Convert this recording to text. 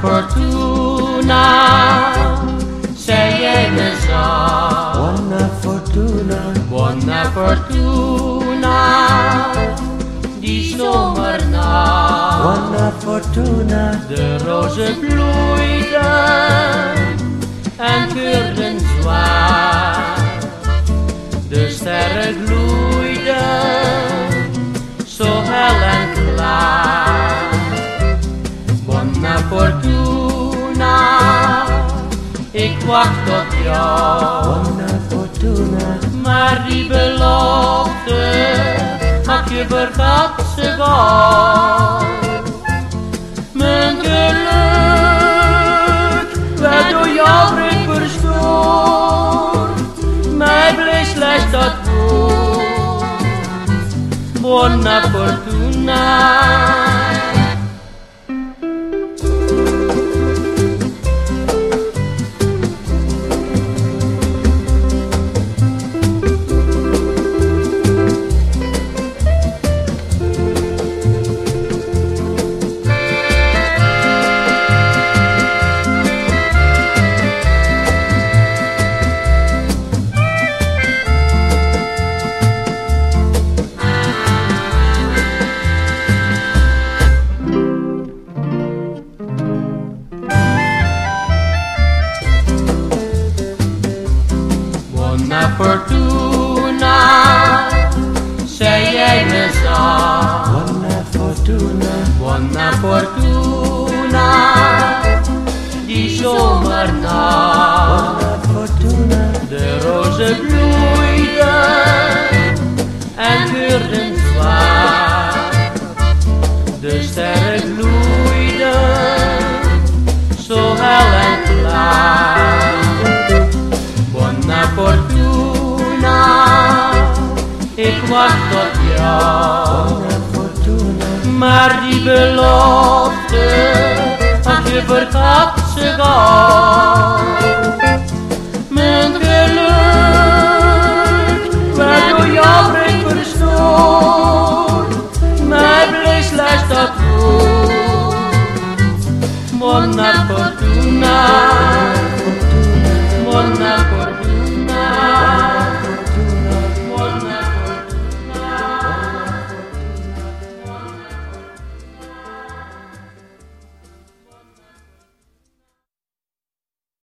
fortuna, me zacht. Buona fortuna, Buona fortuna, die zomernacht. buona fortuna, De rozen bloeiden en keurden zwaar. De sterren gloeiden Buona fortuna, ik wacht op jou. buona fortuna, Maar die belofte, ach je vergat ze gauw. Mijn geluk werd door jou breed verstoord. Mij bleef slechts dat woord. Buona fortuna. Fortuna, zei jij me zacht. buona fortuna, Buona fortuna, die zomernacht. Jou. Maar die belofte, ach je vergat ze gauw.